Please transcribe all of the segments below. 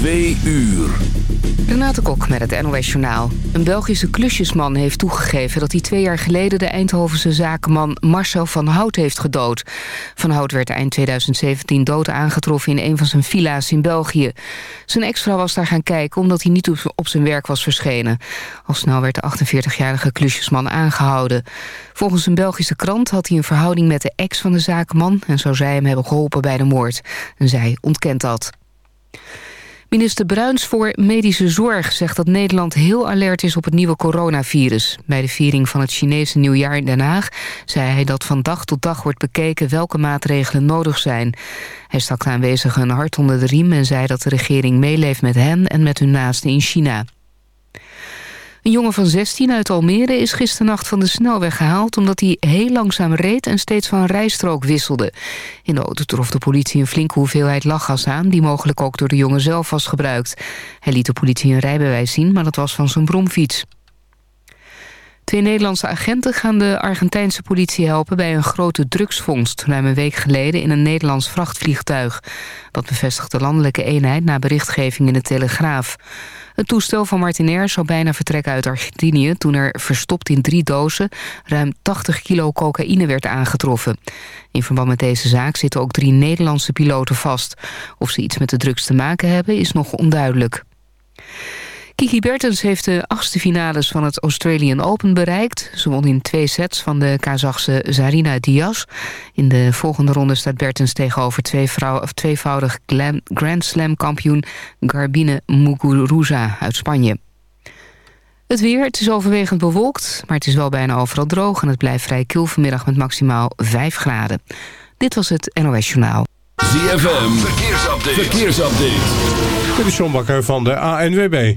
Twee uur. Renate Kok met het NOS Journaal. Een Belgische klusjesman heeft toegegeven dat hij twee jaar geleden... de Eindhovense zakenman Marcel van Hout heeft gedood. Van Hout werd eind 2017 dood aangetroffen in een van zijn villa's in België. Zijn ex-vrouw was daar gaan kijken omdat hij niet op zijn werk was verschenen. Al snel werd de 48-jarige klusjesman aangehouden. Volgens een Belgische krant had hij een verhouding met de ex van de zakenman... en zou zij hem hebben geholpen bij de moord. En zij ontkent dat. Minister Bruins voor Medische Zorg zegt dat Nederland heel alert is op het nieuwe coronavirus. Bij de viering van het Chinese nieuwjaar in Den Haag zei hij dat van dag tot dag wordt bekeken welke maatregelen nodig zijn. Hij stak de aanwezigen een hart onder de riem en zei dat de regering meeleeft met hen en met hun naasten in China. Een jongen van 16 uit Almere is gisternacht van de snelweg gehaald... omdat hij heel langzaam reed en steeds van rijstrook wisselde. In de auto trof de politie een flinke hoeveelheid lachgas aan... die mogelijk ook door de jongen zelf was gebruikt. Hij liet de politie een rijbewijs zien, maar dat was van zijn bromfiets. Twee Nederlandse agenten gaan de Argentijnse politie helpen... bij een grote drugsvondst ruim een week geleden in een Nederlands vrachtvliegtuig. Dat bevestigt de landelijke eenheid na berichtgeving in de Telegraaf. Het toestel van Martinair zou bijna vertrekken uit Argentinië... toen er verstopt in drie dozen ruim 80 kilo cocaïne werd aangetroffen. In verband met deze zaak zitten ook drie Nederlandse piloten vast. Of ze iets met de drugs te maken hebben is nog onduidelijk. Kiki Bertens heeft de achtste finales van het Australian Open bereikt. Ze won in twee sets van de Kazachse Zarina Diaz. In de volgende ronde staat Bertens tegenover twee vrouw, of tweevoudig Grand Slam kampioen Garbine Muguruza uit Spanje. Het weer, het is overwegend bewolkt, maar het is wel bijna overal droog... en het blijft vrij kil vanmiddag met maximaal 5 graden. Dit was het NOS Journaal. ZFM, verkeersupdate. verkeersupdate. Dit is John Bakker van de ANWB.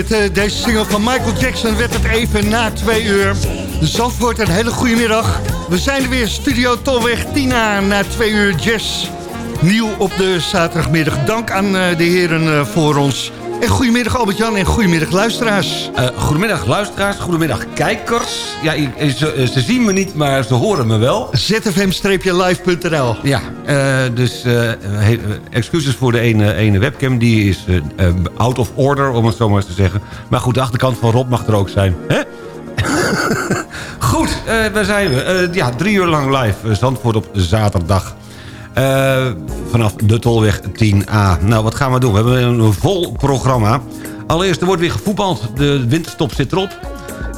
Met eh, deze single van Michael Jackson werd het even na twee uur. Zandvoort, een hele goede middag. We zijn er weer, Studio Tolweg Tina, na twee uur jazz. Nieuw op de zaterdagmiddag. Dank aan eh, de heren eh, voor ons. En goedemiddag Albert-Jan en goedemiddag luisteraars. Uh, goedemiddag luisteraars, goedemiddag kijkers. Ja, ze, ze, zien me niet, maar ze horen me wel. zfm-live.nl Ja, dus uh, excuses voor de ene, ene webcam. Die is out of order, om het zo maar eens te zeggen. Maar goed, de achterkant van Rob mag er ook zijn. Hè? goed, waar zijn we? ja, drie uur lang live. Zandvoort op zaterdag. Uh, vanaf de Tolweg 10A. Nou, wat gaan we doen? We hebben een vol programma. Allereerst, er wordt weer gevoetbald. De winterstop zit erop.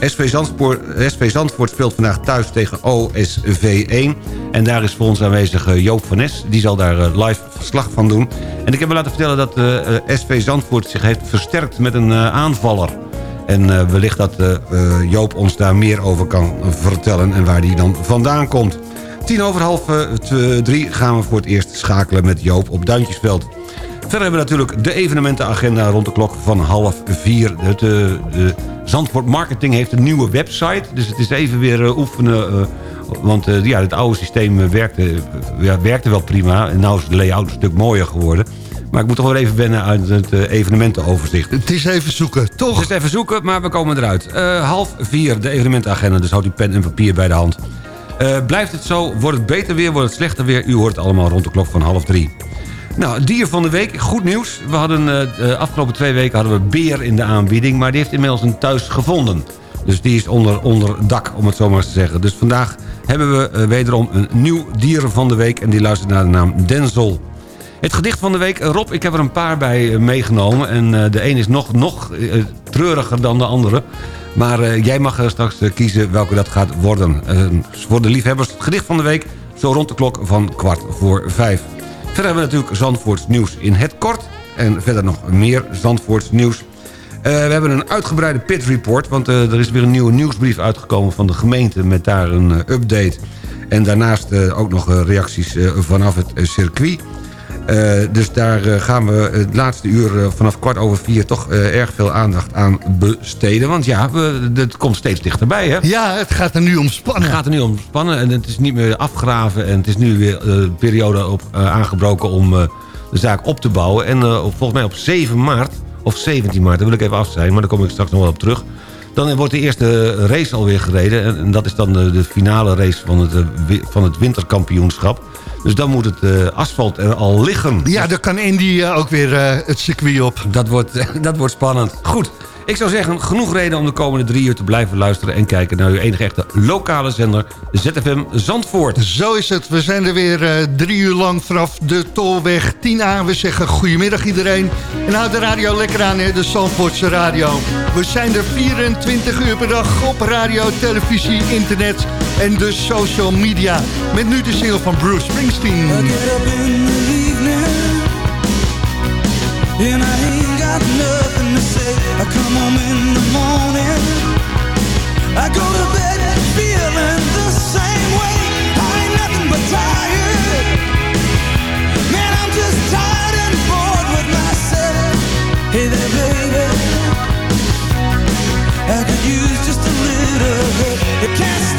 SV Zandvoort, SV Zandvoort speelt vandaag thuis tegen OSV 1. En daar is voor ons aanwezig eh, Joop van Nes. Die zal daar eh, live verslag van doen. En ik heb me laten vertellen dat uh, SV Zandvoort zich heeft versterkt met een aanvaller. En wellicht dat Joop ons daar meer over kan vertellen... en waar die dan vandaan komt. Tien over half drie gaan we voor het eerst schakelen met Joop op Duintjesveld. Verder hebben we natuurlijk de evenementenagenda rond de klok van half vier. Het, uh, de Zandvoort Marketing heeft een nieuwe website. Dus het is even weer uh, oefenen. want ja, het oude systeem werkte, ja, werkte wel prima. En nu is de layout een stuk mooier geworden. Maar ik moet toch wel even wennen uit het evenementenoverzicht. Het is even zoeken, toch? Het is even zoeken, maar we komen eruit. half vier, de evenementenagenda. Dus houd uw pen en papier bij de hand. Uh, blijft het zo, wordt het beter weer, wordt het slechter weer... u hoort het allemaal rond de klok van half drie. Nou, dier van de week, goed nieuws. We hadden uh, de afgelopen twee weken hadden we beer in de aanbieding... maar die heeft inmiddels een thuis gevonden. Dus die is onder, onder dak, om het zo maar eens te zeggen. Dus vandaag hebben we uh, wederom een nieuw dier van de week... en die luistert naar de naam Denzel. Het gedicht van de week, Rob, ik heb er een paar bij meegenomen... en de een is nog, nog treuriger dan de andere... Maar jij mag straks kiezen welke dat gaat worden. Voor de liefhebbers het gedicht van de week... zo rond de klok van kwart voor vijf. Verder hebben we natuurlijk Zandvoorts nieuws in het kort. En verder nog meer Zandvoorts nieuws. we hebben een uitgebreide pit report... want er is weer een nieuwe nieuwsbrief uitgekomen van de gemeente... met daar een update. En daarnaast ook nog reacties vanaf het circuit... Uh, dus daar uh, gaan we het laatste uur uh, vanaf kwart over vier... toch erg veel aandacht aan besteden. Want ja, we, het komt steeds dichterbij, hè? Ja, het gaat er nu om spannen. Het gaat er nu om spannen en het is niet meer afgraven... en het is nu weer een periode op, aangebroken om de zaak op te bouwen. En volgens mij op 7 maart, of 17 maart, daar wil ik even af zijn... maar daar kom ik straks nog wel op terug... Dan wordt de eerste race alweer gereden. En dat is dan de, de finale race van het, van het winterkampioenschap. Dus dan moet het uh, asfalt er al liggen. Ja, dan kan Indy uh, ook weer uh, het circuit op. Dat wordt, dat wordt spannend. Goed, ik zou zeggen, genoeg reden om de komende drie uur te blijven luisteren... en kijken naar uw enige echte lokale zender, ZFM Zandvoort. Zo is het. We zijn er weer drie uur lang vanaf de Tolweg 10A. We zeggen goedemiddag iedereen. En houd de radio lekker aan, hè, de Zandvoortse radio. We zijn er 24 uur per dag op radio, televisie, internet en de social media. Met nu de single van Bruce Springsteen. And I ain't got nothing to say I come home in the morning. I go to bed feeling the same way. I ain't nothing but tired. Man, I'm just tired and bored with myself. Hey there, baby. I could use just a little You can't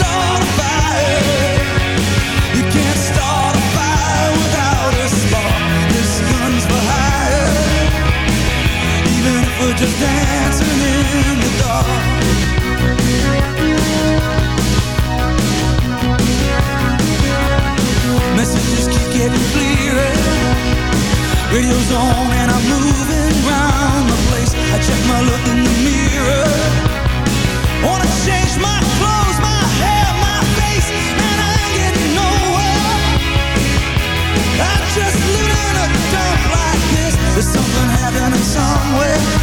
just dancing in the dark. Messages keep getting clearer. On and I'm the place. I check my look in the mirror. Wanna change my clothes, my hair, my face And I ain't getting nowhere. I just a dump like this. There's something happening somewhere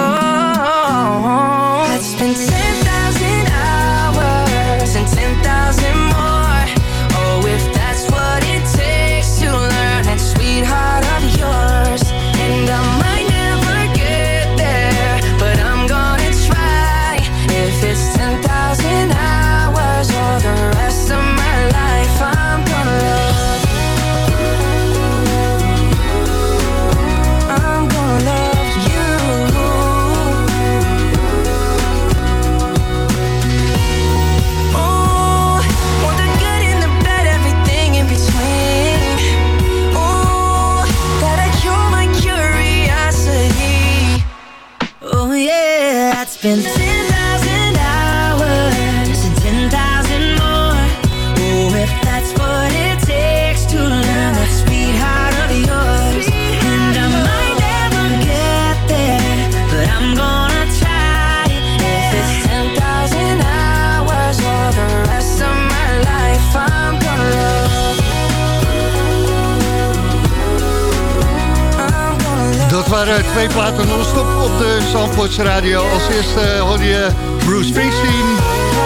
Platen non-stop op de Zandvoortse radio. Als eerste eh, hoorde je Bruce Springsteen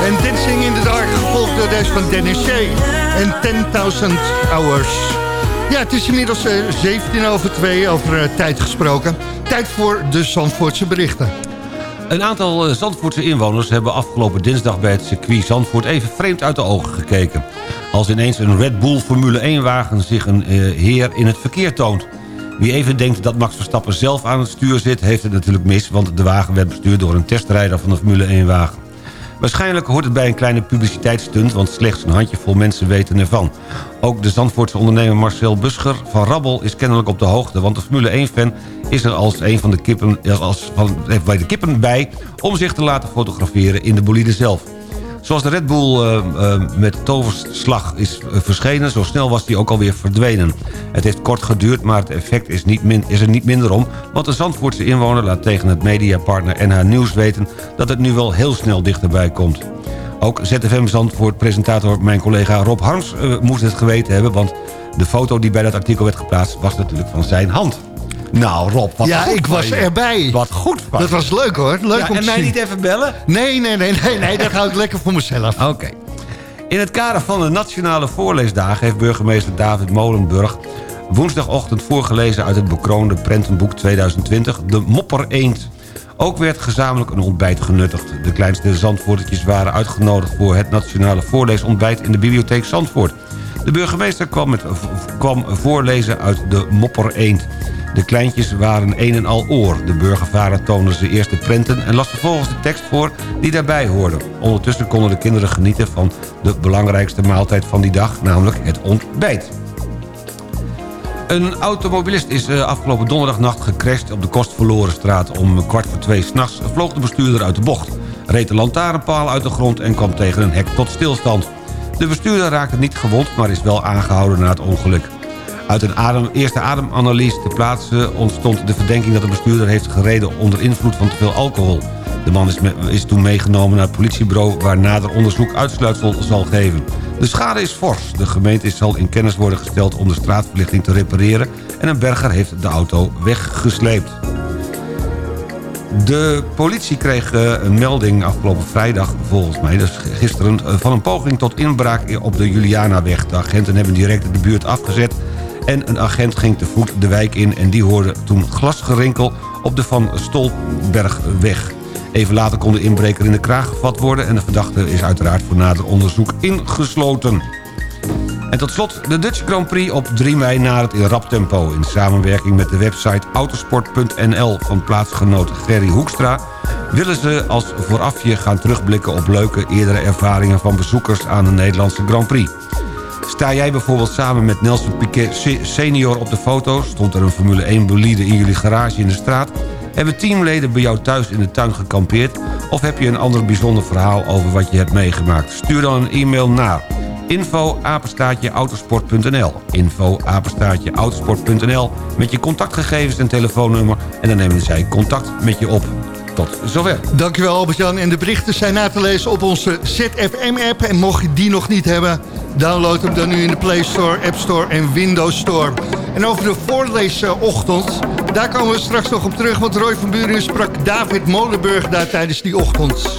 en Dancing in the Dark. Gevolgd door deze van Dennis Shea en 10.000 Hours. Ja, het is inmiddels eh, 17 over 2 over eh, tijd gesproken. Tijd voor de Zandvoortse berichten. Een aantal eh, Zandvoortse inwoners hebben afgelopen dinsdag bij het circuit Zandvoort even vreemd uit de ogen gekeken. Als ineens een Red Bull Formule 1-wagen zich een heer in het verkeer toont. Wie even denkt dat Max Verstappen zelf aan het stuur zit, heeft het natuurlijk mis... want de wagen werd bestuurd door een testrijder van de Formule 1-wagen. Waarschijnlijk hoort het bij een kleine publiciteitsstunt... want slechts een handjevol mensen weten ervan. Ook de Zandvoortse ondernemer Marcel Buscher van Rabbel is kennelijk op de hoogte... want de Formule 1-fan is er als een van de kippen, als van, bij de kippen bij... om zich te laten fotograferen in de bolide zelf. Zoals de Red Bull eh, eh, met toverslag is eh, verschenen... zo snel was die ook alweer verdwenen. Het heeft kort geduurd, maar het effect is, niet is er niet minder om... want de Zandvoortse inwoner laat tegen het mediapartner NH Nieuws weten... dat het nu wel heel snel dichterbij komt. Ook ZFM Zandvoort presentator mijn collega Rob Harms moest het geweten hebben... want de foto die bij dat artikel werd geplaatst was natuurlijk van zijn hand. Nou Rob, wat ja, goed ik was je. erbij. Wat goed van Dat je. was leuk hoor. Leuk Ja, om en te mij zien. niet even bellen? Nee, nee, nee, nee, nee, dat hou ik lekker voor mezelf. Oké. In het kader van de Nationale Voorleesdagen... heeft burgemeester David Molenburg woensdagochtend voorgelezen... uit het bekroonde prentenboek 2020, De Mopper Eend. Ook werd gezamenlijk een ontbijt genuttigd. De kleinste Zandvoortertjes waren uitgenodigd... voor het Nationale Voorleesontbijt in de bibliotheek Zandvoort. De burgemeester kwam, met, kwam voorlezen uit de Mopper Eend. De kleintjes waren een en al oor. De burgervader toonde ze eerst de prenten en las vervolgens de tekst voor die daarbij hoorde. Ondertussen konden de kinderen genieten van de belangrijkste maaltijd van die dag, namelijk het ontbijt. Een automobilist is eh, afgelopen donderdagnacht gecrashed op de Kostverlorenstraat. Om kwart voor twee s'nachts vloog de bestuurder uit de bocht. Reed de lantaarnpaal uit de grond en kwam tegen een hek tot stilstand. De bestuurder raakte niet gewond, maar is wel aangehouden na het ongeluk. Uit een adem, eerste ademanalyse te plaatsen ontstond de verdenking dat de bestuurder heeft gereden onder invloed van te veel alcohol. De man is, is toen meegenomen naar het politiebureau waar nader onderzoek uitsluitsel zal geven. De schade is fors. De gemeente zal in kennis worden gesteld om de straatverlichting te repareren en een berger heeft de auto weggesleept. De politie kreeg eh, een melding afgelopen vrijdag, volgens mij, dus gisteren... eh, van een poging tot inbraak op de Julianaweg. De agenten hebben direct de buurt afgezet... en een agent ging te voet de wijk in... en die hoorde toen glasgerinkel op de Van Stolbergweg. Even later kon de inbreker in de kraag gevat worden... en de verdachte is uiteraard voor nader onderzoek ingesloten. En tot slot de Dutch Grand Prix op 3 mei nadert in rap tempo. In samenwerking met de website autosport.nl van plaatsgenoot Gerry Hoekstra... willen ze als voorafje gaan terugblikken op leuke eerdere ervaringen... van bezoekers aan de Nederlandse Grand Prix. Sta jij bijvoorbeeld samen met Nelson Piquet se- senior op de foto... stond er een Formule 1 bolide in jullie garage in de straat... hebben teamleden bij jou thuis in de tuin gekampeerd... of heb je een ander bijzonder verhaal over wat je hebt meegemaakt? Stuur dan een e-mail naar info apenstaartje autosport.nl info apenstaartje autosport.nl met je contactgegevens en telefoonnummer... en dan nemen zij contact met je op. Tot zover. Dankjewel Albert-Jan. En de berichten zijn na te lezen op onze ZFM-app. En mocht je die nog niet hebben, download hem dan nu in de Play Store, App Store en Windows Store. En over de voorleesochtend, daar komen we straks nog op terug. Want Roy van Buren sprak David Molenburg daar tijdens die ochtend.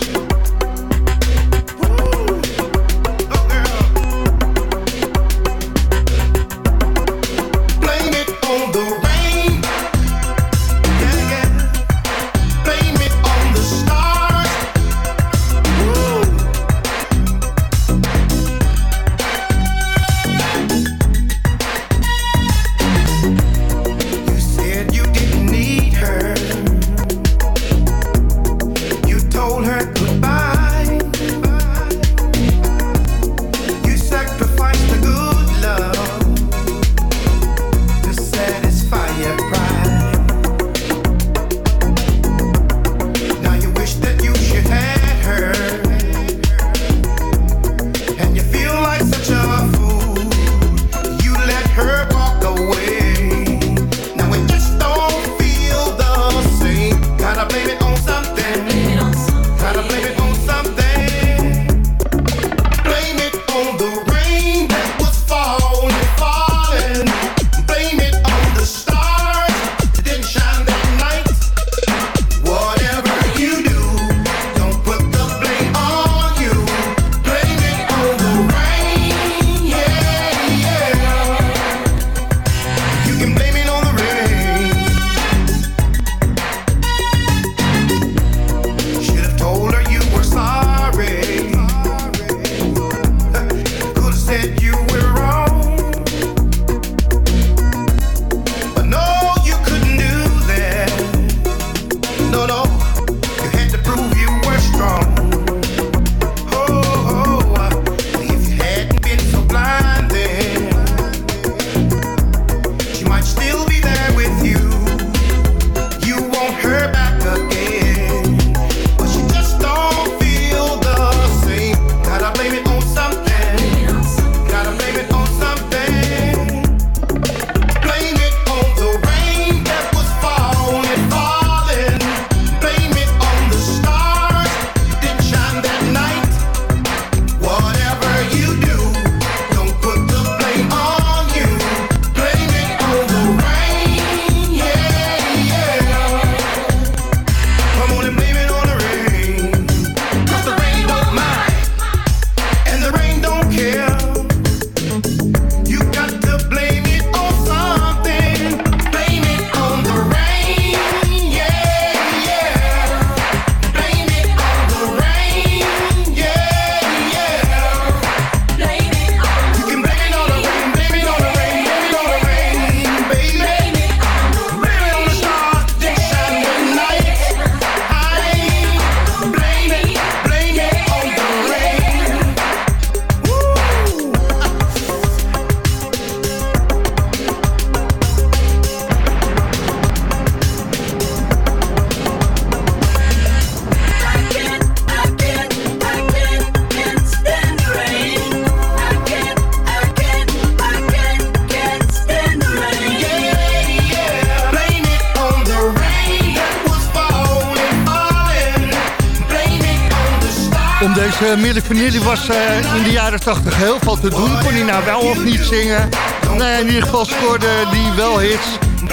Deze Milli was eh, in de jaren 80 heel veel te doen. Kon hij nou wel of niet zingen? Nee, in ieder geval scoorde die wel hits.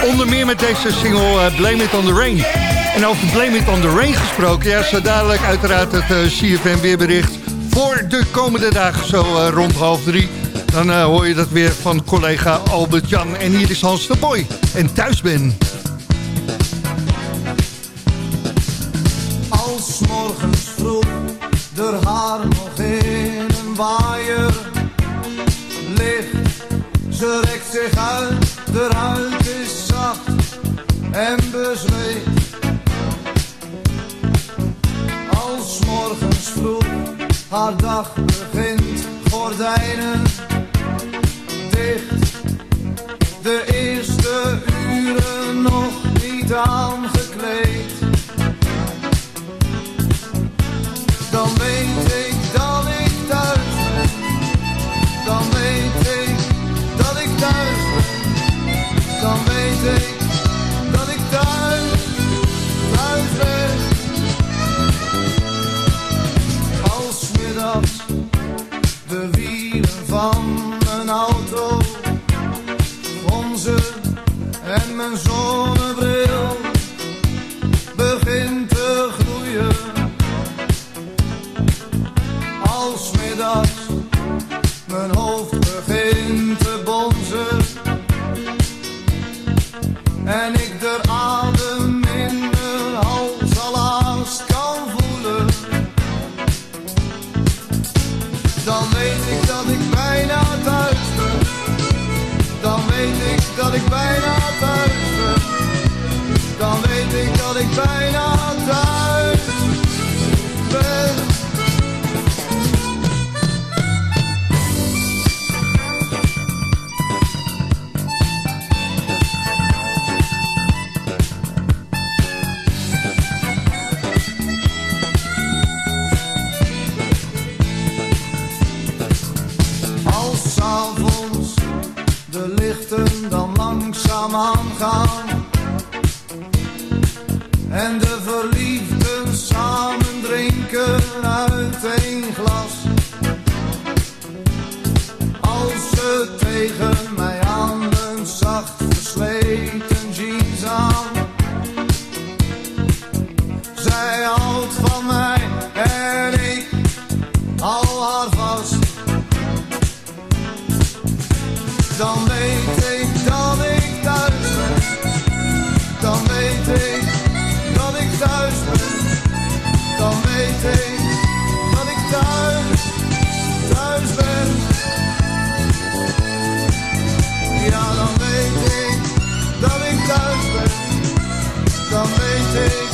Onder meer met deze single eh, Blame It On The Rain. En over Blame It On The Rain gesproken. Ja, zo dadelijk uiteraard het eh, CFM weerbericht voor de komende dagen. Zo rond half drie. Dan hoor je dat weer van collega Albert Jan. En hier is Hans de Boy. En thuis ben. phone. Dan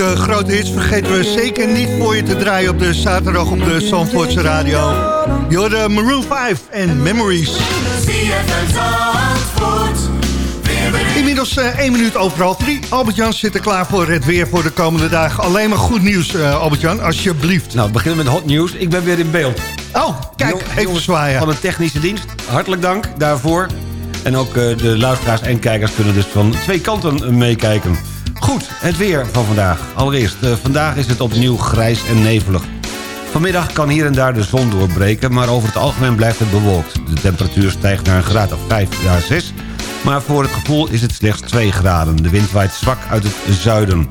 ook de grote hits vergeten we zeker niet voor je te draaien op de zaterdag op de Zandvoortse Radio. Je hoorde Maroon 5 en Memories. Inmiddels eh 1 minuut over half 3. Albert-Jan zit er klaar voor het weer voor de komende dagen. Alleen maar goed nieuws, eh, Albert-Jan, alsjeblieft. Nou, we beginnen met hot nieuws. Ik ben weer in beeld. Oh, kijk, even zwaaien. Van de technische dienst. Hartelijk dank daarvoor. En ook eh, de luisteraars en kijkers kunnen dus van twee kanten eh, meekijken. Goed, het weer van vandaag. Allereerst, eh, vandaag is het opnieuw grijs en nevelig. Vanmiddag kan hier en daar de zon doorbreken, maar over het algemeen blijft het bewolkt. De temperatuur stijgt naar een graad of 5 à 6, maar voor het gevoel is het slechts 2 graden. De wind waait zwak uit het zuiden.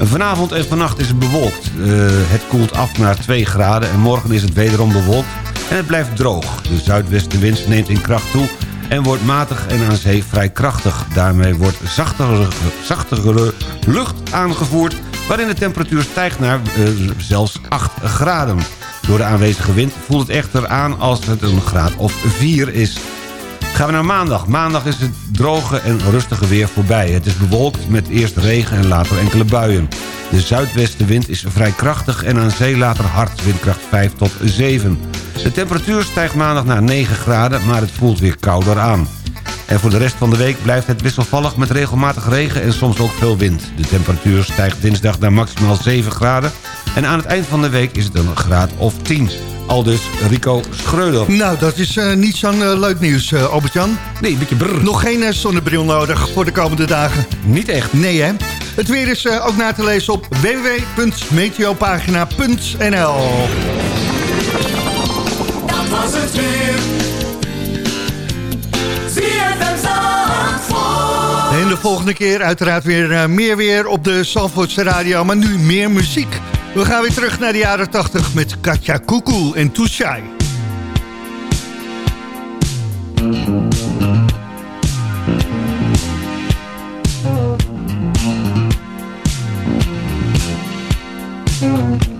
Vanavond en vannacht is het bewolkt. Eh, het koelt af naar 2 graden en morgen is het wederom bewolkt en het blijft droog. De zuidwestenwind neemt in kracht toe en wordt matig en aan zee vrij krachtig. Daarmee wordt zachtere, zachtere lucht aangevoerd... waarin de temperatuur stijgt naar eh, zelfs 8 graden. Door de aanwezige wind voelt het echter aan als het een graad of 4 is. Gaan we naar maandag. Maandag is het droge en rustige weer voorbij. Het is bewolkt met eerst regen en later enkele buien. De zuidwestenwind is vrij krachtig en aan zee later hard, windkracht 5 tot 7. De temperatuur stijgt maandag naar 9 graden, maar het voelt weer kouder aan. En voor de rest van de week blijft het wisselvallig met regelmatig regen en soms ook veel wind. De temperatuur stijgt dinsdag naar maximaal 7 graden. En aan het eind van de week is het een graad of 10. Aldus Rico Schreuder. Nou, dat is eh, niet zo'n eh, leuk nieuws, eh, Albert-Jan. Nee, een beetje brrr. Nog geen zonnebril nodig voor de komende dagen. Niet echt. Nee, hè? Het weer is eh, ook na te lezen op www.meteopagina.nl Dat was het weer. En de volgende keer uiteraard weer meer weer op de Zandvoortse radio, maar nu meer muziek. We gaan weer terug naar de jaren 80 met Katja Koekoe en Shy. Tongue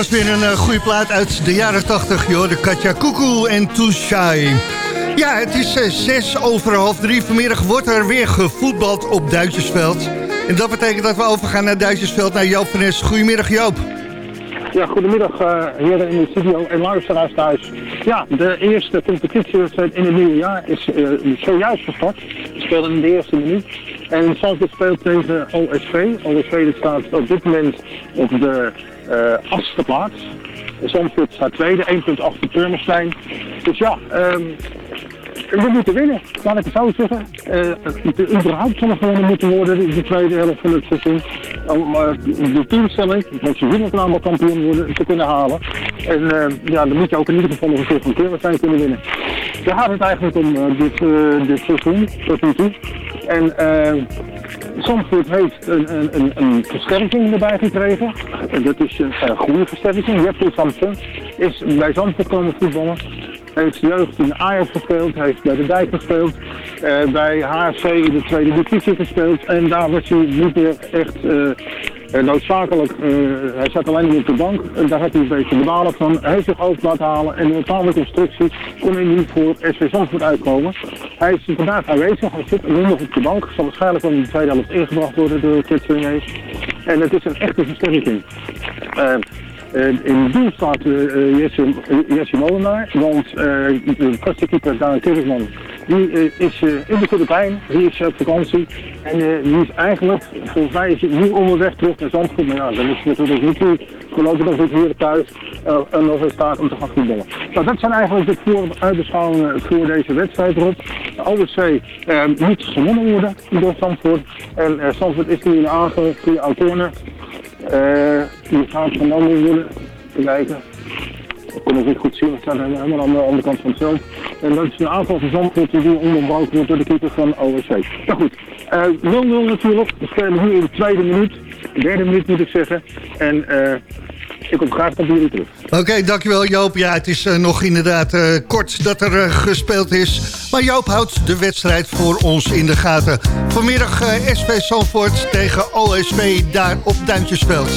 was weer een uh, goede plaat uit de jaren 80, joh. De Katja Koekoe en Shy. Ja, het is uh, zes over half drie. Vanmiddag wordt er weer gevoetbald op Duitsersveld. En dat betekent dat we overgaan naar Duitsersveld, naar Joop van. Goedemiddag, Joop. Ja, goedemiddag uh, heren in de studio en luisteraars thuis. Ja, de eerste competitiewedstrijd in het nieuwe jaar is zojuist gestart. We spelen in de eerste minuut. En Zandvoort speelt tegen OSV. OSV staat op dit moment op de achtste plaats. Zandvoort staat tweede, 1 punt achter. Dus ja, um, we moeten winnen, laat ik het zo zeggen. Uh, überhaupt zal gewonnen moeten worden in de tweede helft van het seizoen. Om uh, de teamstelling, want ze willen allemaal kampioen worden, te kunnen halen. En uh, ja, dan moet je ook in ieder geval nog een soort van keurwedstrijd kunnen winnen. Daar gaat het eigenlijk om dit, dit seizoen, tot nu toe. En Zandvoort heeft een, een, een, een, versterking erbij gekregen. En dat is een uh, goede versterking. Jeffrey Samson is bij Zandvoort komen voetballen heeft jeugd in Ajax gespeeld, heeft bij de Dijk gespeeld, uh, bij HFC in de tweede divisie gespeeld. En daar was hij niet meer echt uh, noodzakelijk. Uh, hij zat alleen op de bank daar had hij een beetje balen van. Hij heeft zich hoofd laten halen en in een bepaalde constructie kon hij niet voor SV Zandvoort uitkomen. Hij is vandaag aanwezig, hij zit nu nog op de bank, zal waarschijnlijk in de tweede helft ingebracht worden door Kit En het is een echte versterking. In het doel staat uh, Jesse, Jesse Molenaar, want de vaste keeper Daan Kirkman die is in de Filipijn, die is op vakantie. En die is eigenlijk, volgens mij is hij nu onderweg terug naar Zandvoort, maar ja, dan is het natuurlijk niet toe, voorlopig nog niet hier thuis. En nog in staat om te gaan voetballen. Nou, dat zijn eigenlijk de vooruitbeschouwingen voor deze wedstrijd erop. De OSC moet gewonnen worden door Zandvoort. En Zandvoort is nu in de aanval via Uh, die gaat genomen worden. Te kijken. Het niet goed zien, het staat helemaal aan de andere kant van het veld. En dat is een aanval van Zandvoort die onderbroken wordt door de keeper van OSC. Nou goed, 0-0 uh, natuurlijk. We spelen nu in de tweede minuut. De derde minuut moet ik zeggen. En uh, ik kom graag naar jullie terug. Oké, dankjewel Joop. Ja, het is uh, nog inderdaad uh, kort dat er uh, gespeeld is. Maar Joop houdt de wedstrijd voor ons in de gaten. Vanmiddag SV Zandvoort tegen OSV daar op Duintjesveld.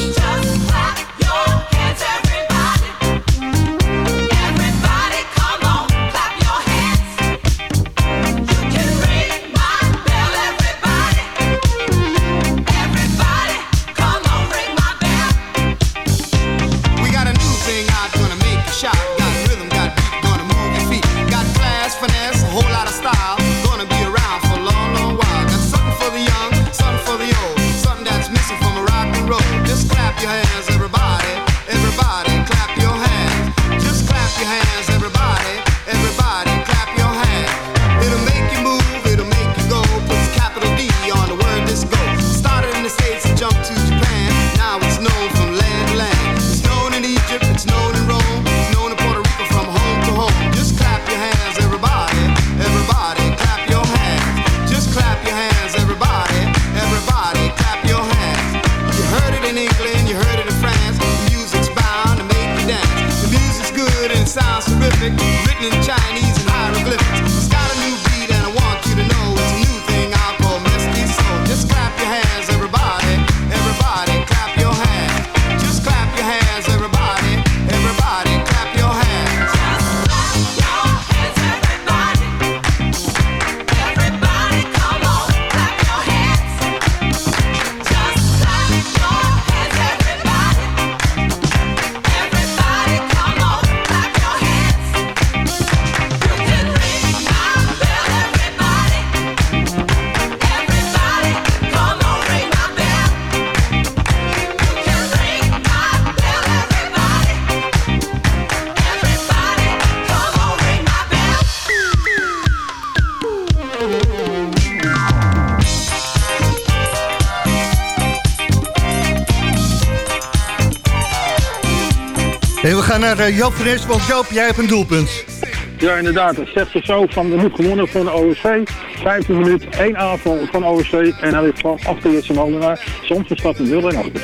We gaan naar uh, Joop van Nes, want Joop, jij hebt een doelpunt. Ja, inderdaad. Het zegt zo van, er moet gewonnen van de OSC. 15 minuten, één aanval van OSC. En hij ligt van achter Jesse Molenaar. Soms staat een 0 en achter.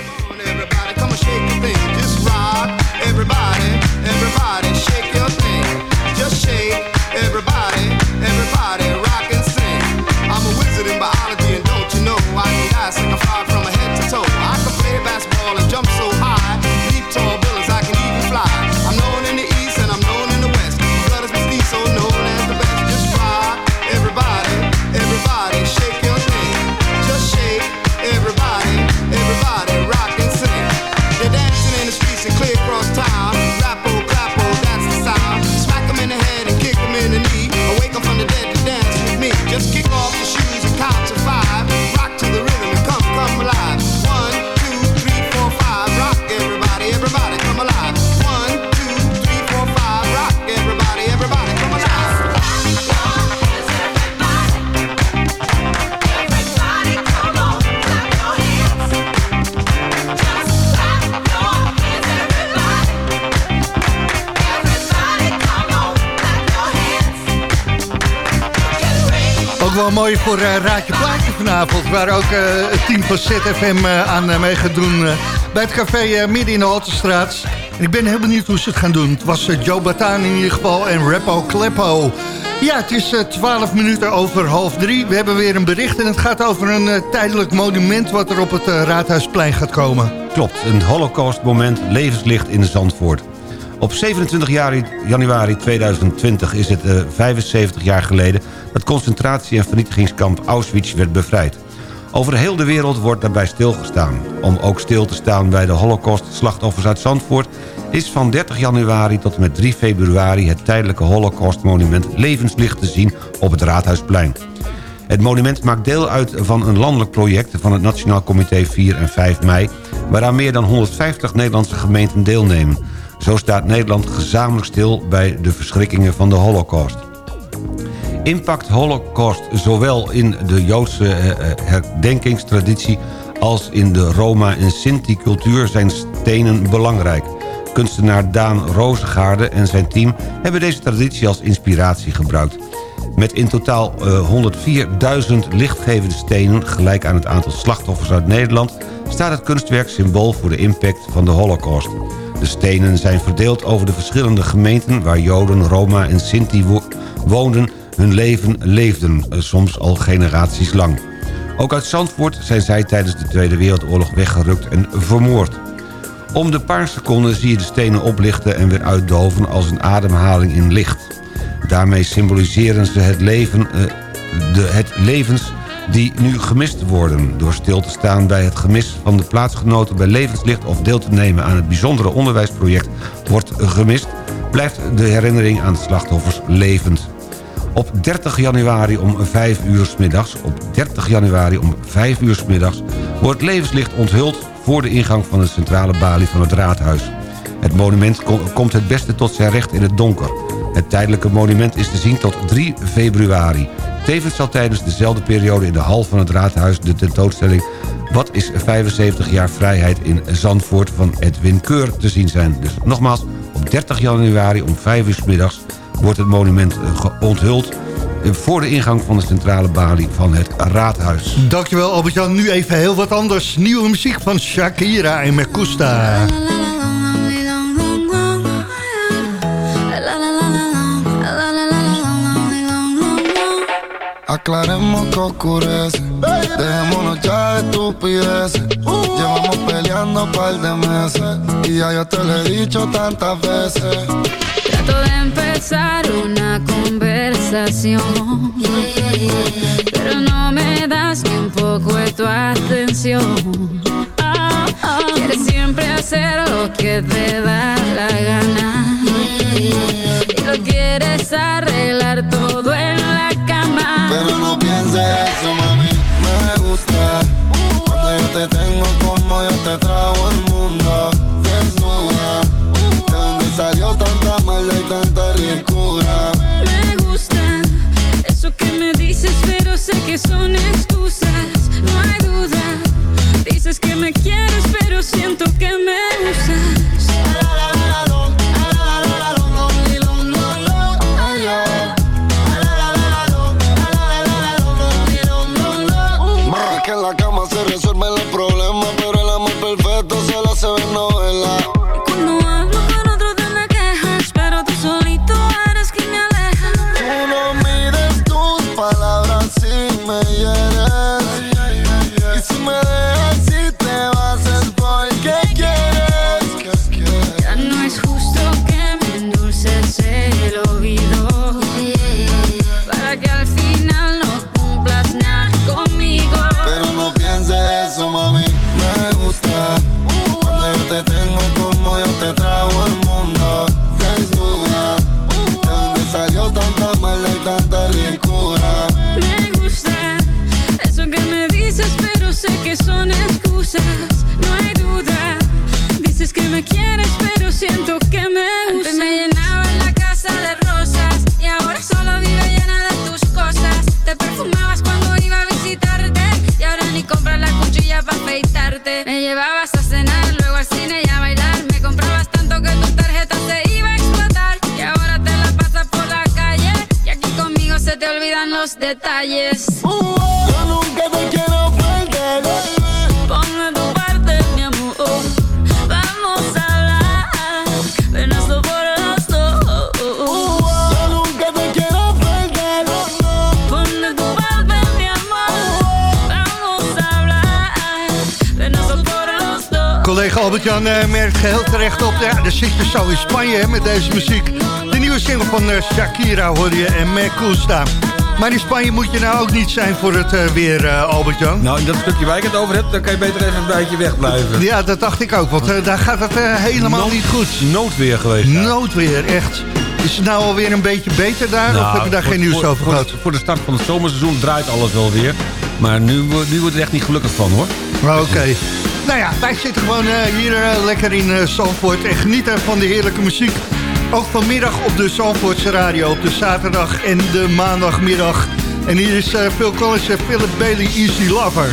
Wel mooi voor uh, Raadje Plaatje vanavond. Waar ook uh, het team van ZFM uh, aan mee gaat doen. bij het café midden in de Haltestraat. En ik ben heel benieuwd hoe ze het gaan doen. Het was Joe Bataan in ieder geval en Rappo Kleppo. Ja, het is 12 minuten over half drie. We hebben weer een bericht en het gaat over een tijdelijk monument... wat er op het Raadhuisplein gaat komen. Klopt, een holocaustmoment levenslicht in Zandvoort. Op 27 januari 2020 is het uh, 75 jaar geleden... dat concentratie- en vernietigingskamp Auschwitz werd bevrijd. Over heel de wereld wordt daarbij stilgestaan. Om ook stil te staan bij de holocaust-slachtoffers uit Zandvoort... is van 30 januari tot en met 3 februari... het tijdelijke holocaustmonument levenslicht te zien op het Raadhuisplein. Het monument maakt deel uit van een landelijk project... van het Nationaal Comité 4 en 5 mei... waaraan meer dan 150 Nederlandse gemeenten deelnemen... Zo staat Nederland gezamenlijk stil bij de verschrikkingen van de holocaust. Impact holocaust zowel in de Joodse herdenkingstraditie... als in de Roma- en Sinti-cultuur zijn stenen belangrijk. Kunstenaar Daan Rozengaarde en zijn team hebben deze traditie als inspiratie gebruikt. Met in totaal uh, 104.000 lichtgevende stenen... gelijk aan het aantal slachtoffers uit Nederland... staat het kunstwerk symbool voor de impact van de holocaust. De stenen zijn verdeeld over de verschillende gemeenten... waar Joden, Roma en Sinti wo woonden, hun leven leefden, soms al generaties lang. Ook uit Zandvoort zijn zij tijdens de Tweede Wereldoorlog weggerukt en vermoord. Om de paar seconden zie je de stenen oplichten en weer uitdoven als een ademhaling in licht. Daarmee symboliseren ze het, leven, uh, de, het levens die nu gemist worden. Door stil te staan bij het gemis van de plaatsgenoten bij levenslicht... of deel te nemen aan het bijzondere onderwijsproject wordt gemist... blijft de herinnering aan de slachtoffers levend. Op 30 januari om 5 uur s middags, op 30 januari om 5 uur s middags... wordt levenslicht onthuld voor de ingang van de centrale balie van het raadhuis. Het monument komt het beste tot zijn recht in het donker. Het tijdelijke monument is te zien tot 3 februari. Tevens zal tijdens dezelfde periode in de hal van het raadhuis de tentoonstelling... Wat is 75 jaar vrijheid in Zandvoort van Edwin Keur te zien zijn. Dus nogmaals, op 30 januari om 5 uur s middags wordt het monument onthuld voor de ingang van de centrale balie van het raadhuis. Dankjewel Albert-Jan. Nu even heel wat anders. Nieuwe muziek van Shakira en Mercusta. Aclaremos que oscurece. Dejémonos ya de estupideces. Llevamos peleando un par de meses. Y ya yo te lo he dicho tantas veces. Trato de empezar una conversación. Pero no me das ni un poco de tu atención. Quieres siempre hacer lo que te da la gana. Y lo quieres arreglar todo cama. Pero no pienses eso, mami. Me gusta. Cuando yo te tengo como yo te trago al mundo. Desnuda. De dónde salió tanta maldad y tanta ricura. Me gusta eso que me dices, pero sé que son excusas. No hay duda. Dices que me quieres, pero hoor je en Me Gusta. Maar in Spanje moet je nou ook niet zijn voor het eh, weer, eh, Albert-Jan. Nou, in dat stukje waar ik het over heb, dan kan je beter even een beetje wegblijven. Ja, dat dacht ik ook, want eh, daar gaat het helemaal Nood- niet goed. Noodweer geweest. ja. Noodweer, echt. Is het nou alweer een beetje beter daar, of Nou, heb je daar voor- geen nieuws voor- over gehad? Voor de start van het zomerseizoen draait alles wel weer. Maar nu, nu wordt het echt niet gelukkig van, hoor. Oké. Nou ja, wij zitten gewoon hier lekker in Zandvoort en genieten van de heerlijke muziek. Ook vanmiddag op de Zandvoortse radio, op de zaterdag en de maandagmiddag. En hier is eh, Phil Collins en Philip Bailey, Easy Lover.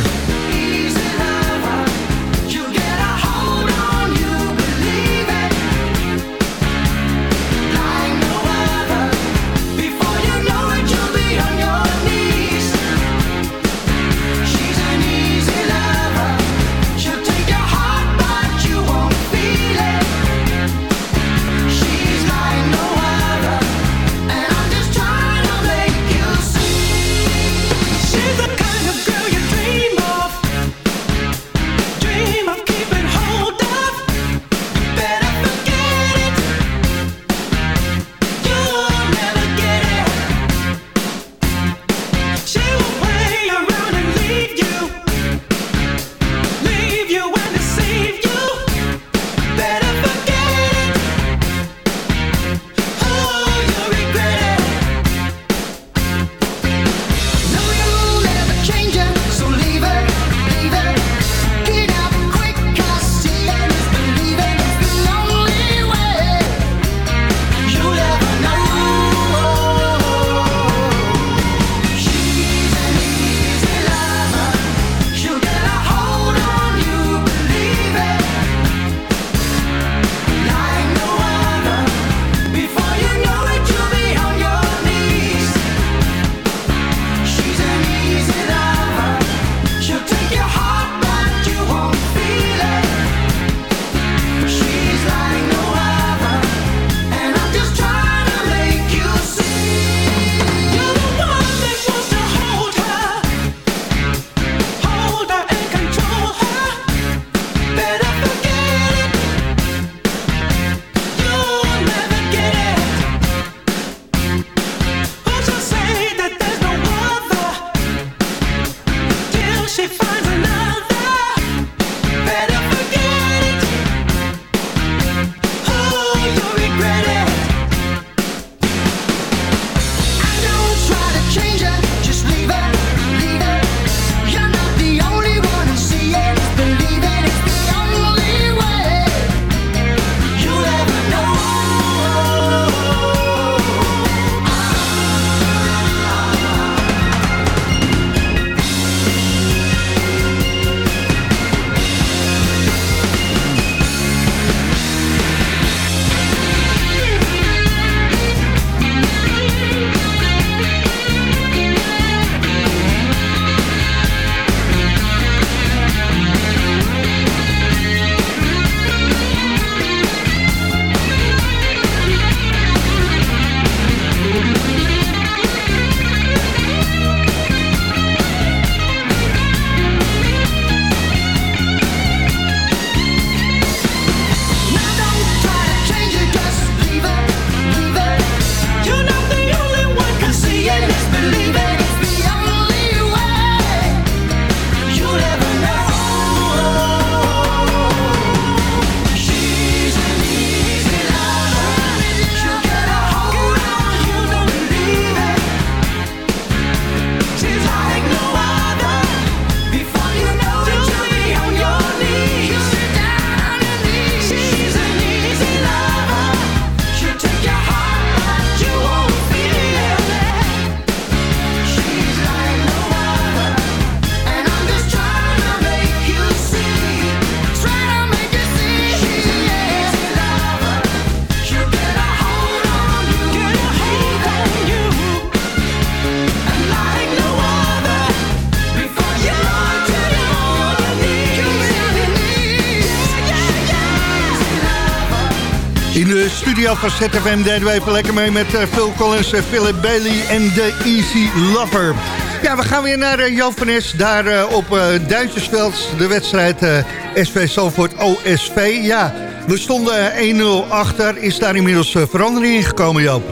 Studio van ZFM deden lekker mee met eh, Phil Collins, eh, Philip Bailey en de Easy Lover. Ja, we gaan weer naar uh, Joop van Es, daar eh, op eh Duintjesveld, de wedstrijd eh, SV Zalvoort OSV. Ja, we stonden eh, 1-0 achter. Is daar inmiddels eh, verandering in gekomen, Joop?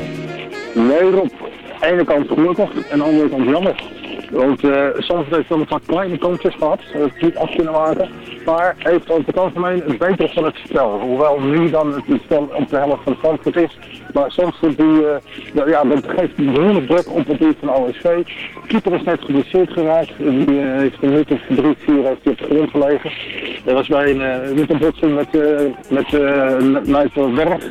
Nee, Rob. Aan de ene kant gelukkig en aan de andere kant jammer. Want eh soms heeft wel een paar kleine kansjes gehad, dat het niet af kunnen maken. Maar heeft over het algemeen het betere van het spel. Hoewel nu dan het spel op de helft van Frankfurt is. Maar soms die, eh, nou ja, dat geeft behoorlijk druk op het doel van OSV. Keeper is net geblesseerd geraakt. Die eh, heeft een minuut of drie, vier heeft op de grond gelegen. Dat was bij een uh, met botsing met, uh, Nigel Berg.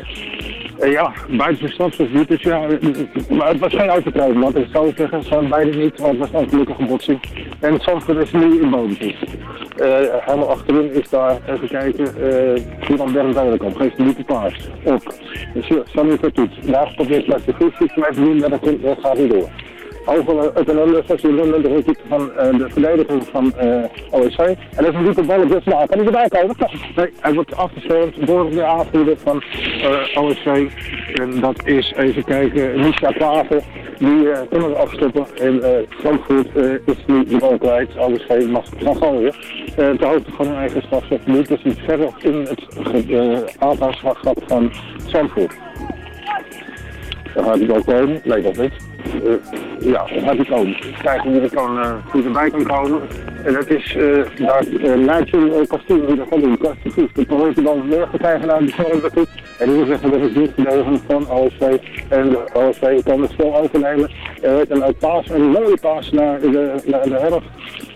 Eh, ja, buiten de stadsgebied, dus ja, eh, maar het was geen overtreding, want ik zou zeggen, ze waren beide niet, want het was een gelukkige botsing. En het Zandvoort is nu in bodempjes. Uh, helemaal achterin is daar, even kijken, uh, Milan Bernd-Duilenkamp, geeft een niet paars op. Dus ja, Sammy Vertoet, daar probeert met de voetjes te doen, maar dat gaat niet door. Over het sessie runnen de van uh, de verdediging van uh, OSC. En dat is een diepe bal op dit maken. Kan hij erbij komen? Nee, hij wordt afgeschermd door de aanvoerder van uh, OSC. En dat is, even kijken, Misha Klaver. Die kon er afstoppen. En Frankfurt is nu de bal kwijt. OSC mag gaan gooien. Ter hoogte van hun eigen strafschopgebied. Dus niet verder in het uh, van Zandvoort. Dan gaat hij wel komen. Nee, dat niet. Uh, ja, gaat hij komen. Kijken wie er, kan, uh, wie erbij kan komen. En dat is daar Nigel uh, Kostuum die dat gaat doen. Kostuum, dat dan weer te krijgen naar de goed. En die zeggen dat is niet verdedigend van OSV. En de OSV kan het spel overnemen. Er werd een paas, een mooie paas naar de, naar de helft.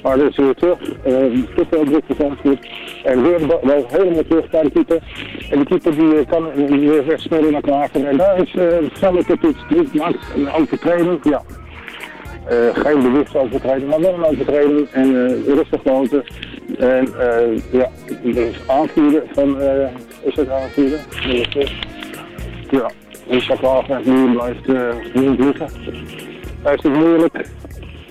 Maar dus weer terug, uh, te veel druk voor En weer wel helemaal terug bij de keeper. En de keeper die kan weer wegsnellen naar Klaver. En daar is uh, Sanneke Toets. Die maakt een overtreding, ja. Uh, geen bewust overtreding, maar wel een overtreding. En uh, rustig loten. En uh, ja, dus aanvoeren van, uh, is het aanvoeren? Ja, Richard Klaver nu blijft uh, niet liggen. Hij is het moeilijk.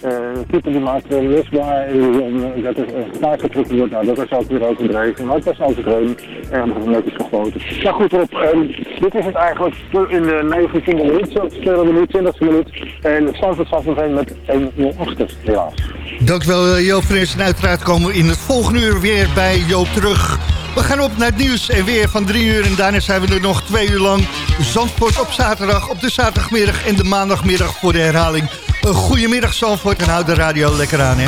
De keeper die maakt wel misbaar en uh, dat er vaak getrokken wordt. Nou, dat is ook weer overdreven. Maar het was overdreven en nog netjes gefloten. Nou goed, Rob, um, dit is het eigenlijk in de 19e minuut. Zo spelen we nu 20e minuut. En Zandvoort staat meteen met 1-0 achter, helaas. Dankjewel Joop Fris. En uiteraard komen we in het volgende uur weer bij Joop terug. We gaan op naar het nieuws en weer van drie uur. En daarna zijn we er nog twee uur lang. Zandvoort op zaterdag, op de zaterdagmiddag en de maandagmiddag voor de herhaling. Een goedemiddag Zandvoort en houd de radio lekker aan, hè.